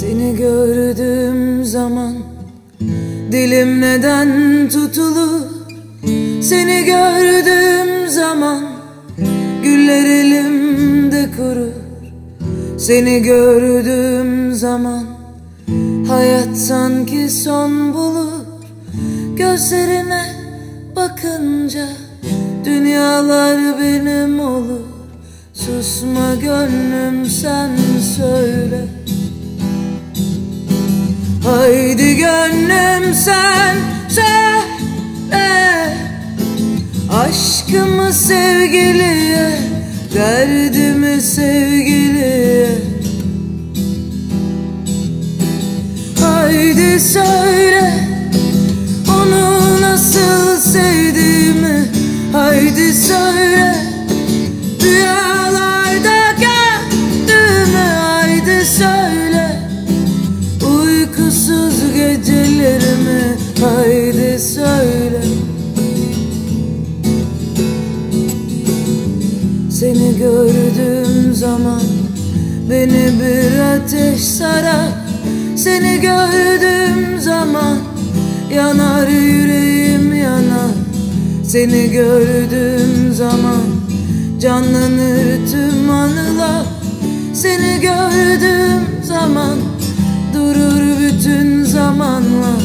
Seni gördüğüm zaman Dilim neden tutulur? Seni gördüğüm zaman Güller elimde kurur. Seni gördüğüm zaman Hayat sanki son bulur. Gözlerine bakınca Dünyalar benim olur. Susma gönlüm sen söyle Haydi gönlüm sen söyle. Aşkımı sevgiliye Derdimi sevgiliye. Haydi söyle Onu nasıl sevdiğimi. Haydi söyle Seni gördüğüm zaman Beni bir ateş sarar. Seni gördüğüm zaman Yanar yüreğim yanar. Seni gördüğüm zaman Canlanır tüm anılar. Seni gördüğüm zaman Durur bütün zamanlar.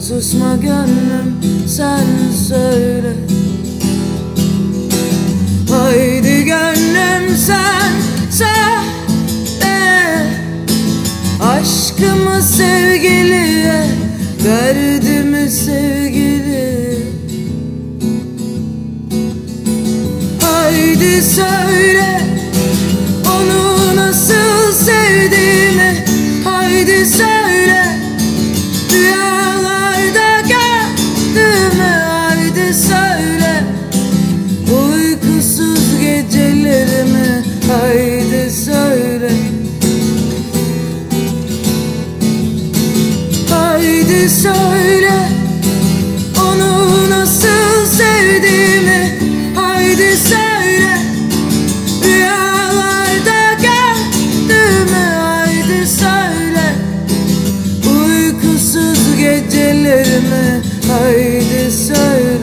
Susma gönlüm sen söyle gönlüm sen söyle Aşkımı sevgiliye Derdimi sevgiliye Haydi söyle Onu nasıl gecelerimi Haydi söyle. Haydi söyle Onu nasıl sevdiğimi. Haydi söyle Rüyalarda gördüğümü. Haydi söyle Uykusuz gecelerimi. Haydi söyle